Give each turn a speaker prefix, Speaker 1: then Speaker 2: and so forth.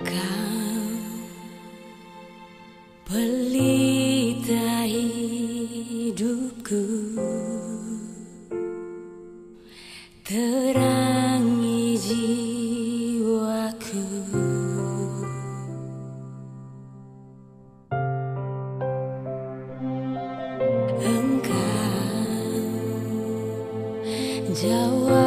Speaker 1: Kau pelita hidupku Terangi jiwaku Engkau jawab.